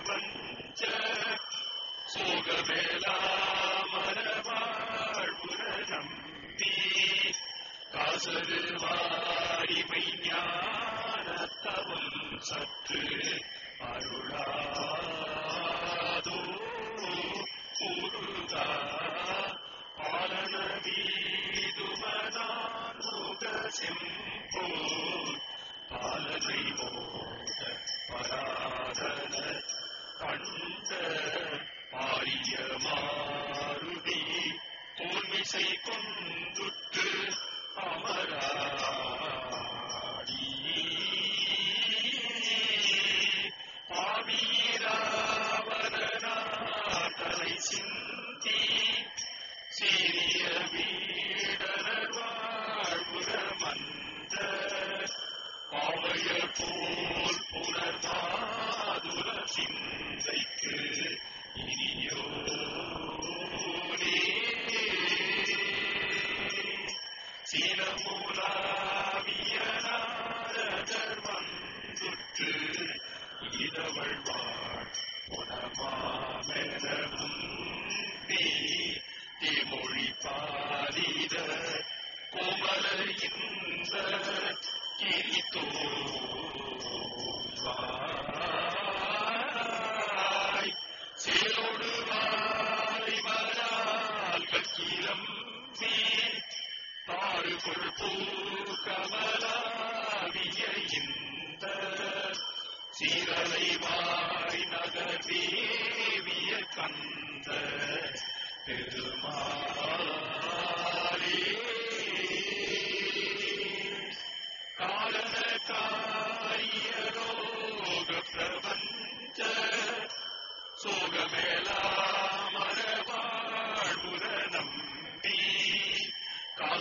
காரியலோக பிரபஞ்ச சோகமேலா மரவாழ்வுர வாரிமை ஞானத்தவம் சற்று அருளாதோ முருகா பாலன முக செம்போர் பாலனை மோத பராதன கண்ட பாரிய மாருதி போர்மிசை கொண்டுட்டு அகிலம் பாடுபொள் பூக்கமலாவிய இந்த சீரலை வாரி நகர் தேவிய கந்த பெருமா